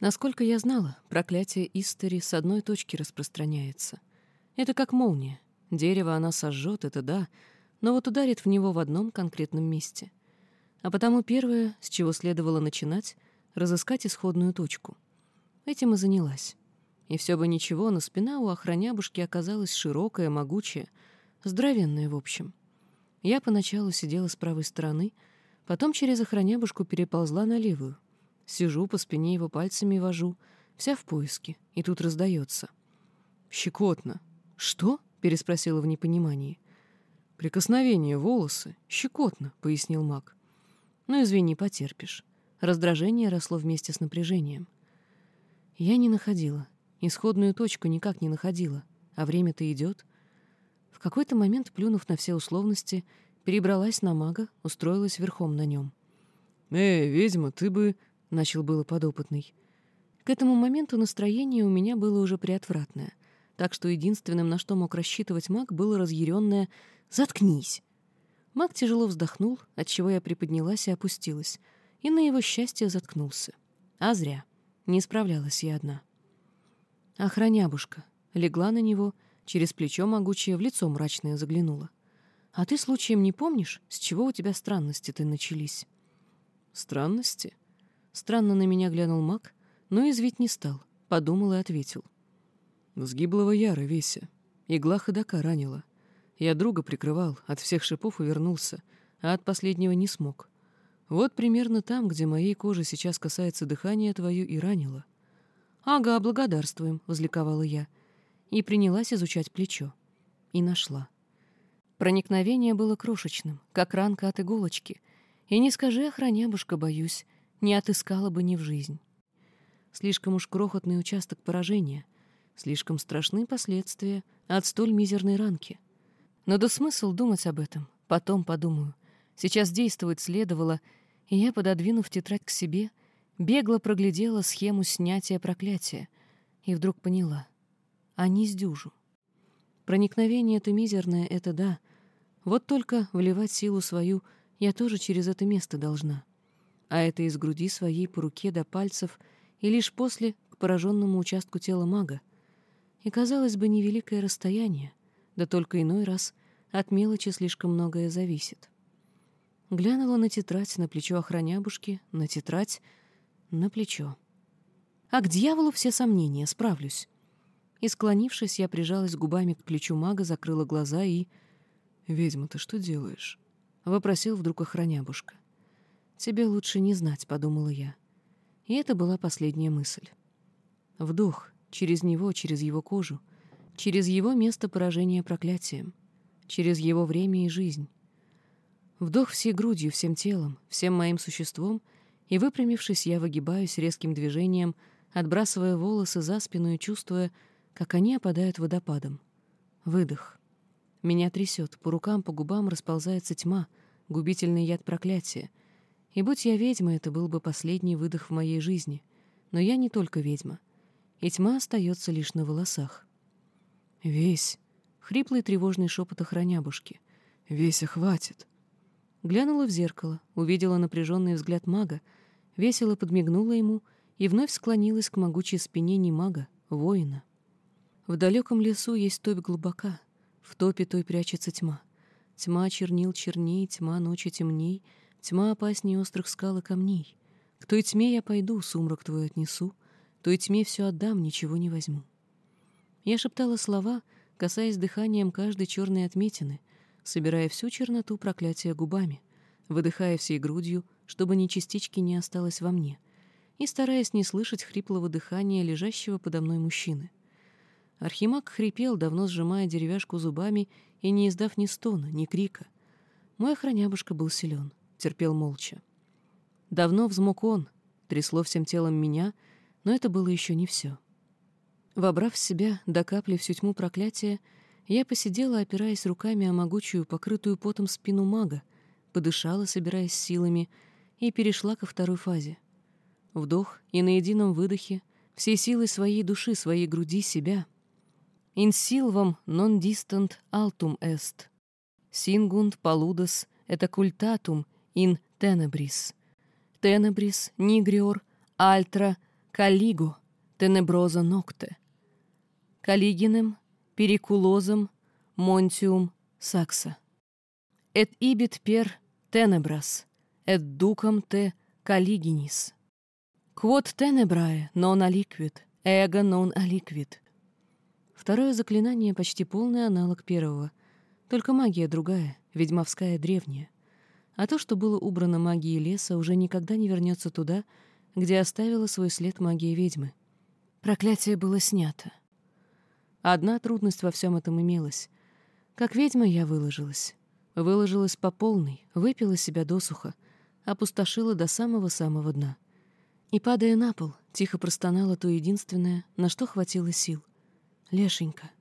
Насколько я знала, проклятие Истери с одной точки распространяется. Это как молния. Дерево она сожжет, это да, но вот ударит в него в одном конкретном месте. А потому первое, с чего следовало начинать, разыскать исходную точку. Этим и занялась. И все бы ничего, но спина у охранябушки оказалась широкая, могучая, здоровенная в общем. Я поначалу сидела с правой стороны, потом через охранябушку переползла на левую. Сижу, по спине его пальцами вожу, вся в поиске, и тут раздается. «Щекотно». «Что?» — переспросила в непонимании. «Прикосновение, волосы. Щекотно», — пояснил маг. «Ну, извини, потерпишь». Раздражение росло вместе с напряжением. Я не находила. Исходную точку никак не находила. А время-то идет. В какой-то момент, плюнув на все условности, перебралась на мага, устроилась верхом на нем. «Эй, ведьма, ты бы...» — начал было подопытный. К этому моменту настроение у меня было уже приотвратное, так что единственным, на что мог рассчитывать маг, было разъяренное «Заткнись!». Маг тяжело вздохнул, отчего я приподнялась и опустилась, и на его счастье заткнулся. А зря. Не справлялась я одна. Охранябушка легла на него, через плечо могучее, в лицо мрачное заглянула. «А ты случаем не помнишь, с чего у тебя странности-то начались?» «Странности?» Странно на меня глянул маг, но извить не стал, подумал и ответил. «С гиблого яра, Веся. Игла ходока ранила. Я друга прикрывал, от всех шипов увернулся, а от последнего не смог. Вот примерно там, где моей кожи сейчас касается дыхания твою, и ранило. «Ага, благодарствуем», — возликовала я. И принялась изучать плечо. И нашла. Проникновение было крошечным, как ранка от иголочки. И не скажи, охранябушка, боюсь, не отыскала бы ни в жизнь. Слишком уж крохотный участок поражения, слишком страшны последствия от столь мизерной ранки. Но да смысл думать об этом, потом подумаю. Сейчас действовать следовало, и я, пододвинув тетрадь к себе, бегло проглядела схему снятия проклятия и вдруг поняла — не сдюжу. Проникновение это мизерное, это да, вот только вливать силу свою я тоже через это место должна. А это из груди своей по руке до пальцев и лишь после к пораженному участку тела мага. И, казалось бы, невеликое расстояние, да только иной раз от мелочи слишком многое зависит. Глянула на тетрадь, на плечо охранябушки, на тетрадь, на плечо. А к дьяволу все сомнения, справлюсь. И, склонившись, я прижалась губами к плечу мага, закрыла глаза и... «Ведьма, ты что делаешь?» — вопросил вдруг охранябушка. «Тебе лучше не знать», — подумала я. И это была последняя мысль. Вдох через него, через его кожу, через его место поражения проклятием, через его время и жизнь. Вдох всей грудью, всем телом, всем моим существом, и, выпрямившись, я выгибаюсь резким движением, отбрасывая волосы за спину и чувствуя, как они опадают водопадом. Выдох. Меня трясет, по рукам, по губам расползается тьма, губительный яд проклятия. И будь я ведьма, это был бы последний выдох в моей жизни. Но я не только ведьма. И тьма остается лишь на волосах. «Весь!» — хриплый тревожный шепот охранябушки. «Веся, хватит!» Глянула в зеркало, увидела напряженный взгляд мага, весело подмигнула ему и вновь склонилась к могучей спине не мага, воина. В далеком лесу есть топь глубока, в топе той прячется тьма. Тьма чернил черней, тьма ночи темней, тьма опасней острых скал и камней. К той тьме я пойду, сумрак твой отнесу, той тьме все отдам, ничего не возьму. Я шептала слова, касаясь дыханием каждой черной отметины, собирая всю черноту проклятия губами, выдыхая всей грудью, чтобы ни частички не осталось во мне, и стараясь не слышать хриплого дыхания лежащего подо мной мужчины. Архимаг хрипел, давно сжимая деревяшку зубами и не издав ни стона, ни крика. Мой охранябушка был силен, терпел молча. Давно взмок он, трясло всем телом меня, но это было еще не все. Вобрав в себя до капли всю тьму проклятия, я посидела, опираясь руками о могучую, покрытую потом спину мага, подышала, собираясь силами, и перешла ко второй фазе. Вдох, и на едином выдохе, всей силой своей души, своей груди, себя. «In silvam non distant altum est. Singunt paludas et occultatum in tenebris. Tenebris nigrior altra каллиго, тенеброза нокте, каллигинем, перикулозом, монтиум, сакса. Эт ибит пер тенебрас, эт дукам те каллигинис. Quod tenebrae non aliquid, эго non aliquid. Второе заклинание почти полный аналог первого, только магия другая, ведьмовская древняя. А то, что было убрано магией леса, уже никогда не вернется туда, где оставила свой след магия ведьмы. Проклятие было снято. Одна трудность во всем этом имелась. Как ведьма я выложилась. Выложилась по полной, выпила себя досуха, опустошила до самого-самого дна. И, падая на пол, тихо простонала то единственное, на что хватило сил. «Лешенька».